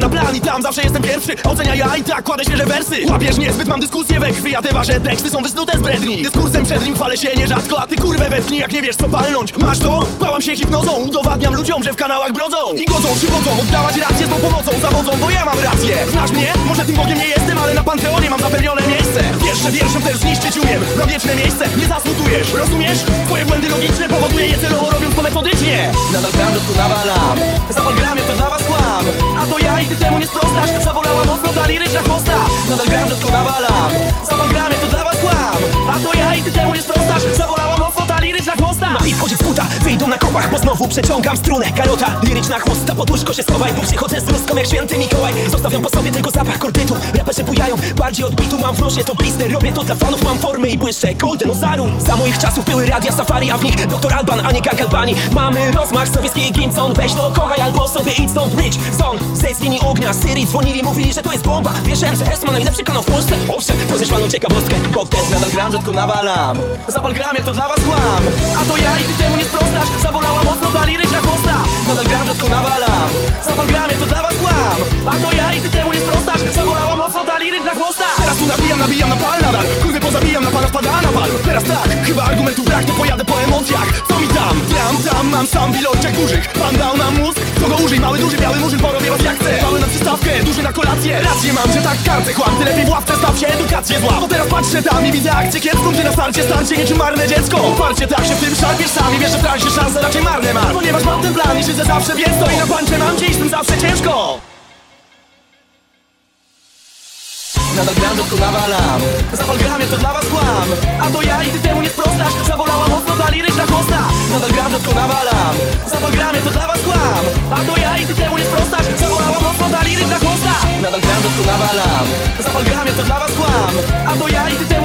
gram, zawsze jestem pierwszy. Ocenia ja i tak kładę świeże wersy. Łapiesz niezbyt, mam dyskusję we krwi A te wasze teksty są wysnute z bredni. Dyskursem przed nim chwalę się nierzadko A ty kurwę wetnij, jak nie wiesz co palnąć. Masz to? Bałam się hipnozą Udowadniam ludziom, że w kanałach brodzą. I godzą, przywodzą, oddawać rację z tą pomocą Zawodzą, bo ja mam rację. Znasz mnie? Może tym Bogiem nie jestem, ale na Panteonie mam zapewnione miejsce. Wiesz, że wierszem też zniszczyć umiem Na wieczne miejsce. Nie zasługujesz Rozumiesz? Twoje błędy logiczne powoduje je celowo robiąc to metodycznie Nadal gram, nawalam. Zapal gramie, to dla was A to ja i ty temu nie sprostasz? Zawolała mocno ta liryczna chłosta. Nadal gram, tu nawalam Zapal gramie, to wyjdą na kopach, bo znowu przeciągam strunę. Karota, liryczna chłosta, pod łóżko się schowaj. Bo przychodzę z ruską jak święty Mikołaj. Zostawiam po sobie tylko zapach kordytu. Raperzy bujają, bardziej odbitu Mam w nosie. To blister, robię to dla fanów Mam formy i błyszczę, golden ozaru Za moich czasów były radia safari, a w nich doktor Alban, a nie Gag Mamy rozmach sowiecki Gimson. Weź to kochaj albo sobie idź stąd Bridge Zone, zejdź z linii ognia Syrii dzwonili, mówili, że to jest bomba. Wiesz, MCS ma najlepszy kanał w Polsce. Owszem, poznasz panu ciekawostkę. Koktajl Nadal gram, że tylko nawalam. Zapal gramie, to dla was kłam A to ja i ty temu nie sprostasz A to ja i ty temu nie sprostasz Zawolała mocno ta liryczna chłosta. Teraz tu nabijam, nabijam na pal nadal. Kurwy pozabijam, na pana spada na pal. Teraz tak, chyba argumentów brak, to pojadę po emocjach. Co mi tam? Tam, tam, mam sam w ilościach dużych. Pan dał nam mózg, kogo użyj Mały, duży, biały murzyn, porobię was jak chcę. Mały na przystawkę, duży na kolację. Rację mam, że tak kartę kłam Ty lepiej w ławce staw się, edukację zła. Bo teraz patrzę tam i widzę akcję kiepską Gdzie na starcie starcie niczym marne dziecko. Uparcie tak się w tym szarpiesz sami Wiesz, że w szanse raczej marne mam Ponieważ mam ten plan i siedzę zawsze więc to I na pancie mam dziś, tym zawsze ciężko Gram, tu nawalam Zapal gramie, to dla was kłam A to ja ty temu nie sprostasz Zawolała mocno ta liryczna chłosta gram, tu nawalam Zapal gramie, to dla was kłam A to ja ty temu nie sprostasz Zawolała mocno ta liryczna chłosta gram, tu nawalam Zapal gramie, to dla was kłam A to ja ty temu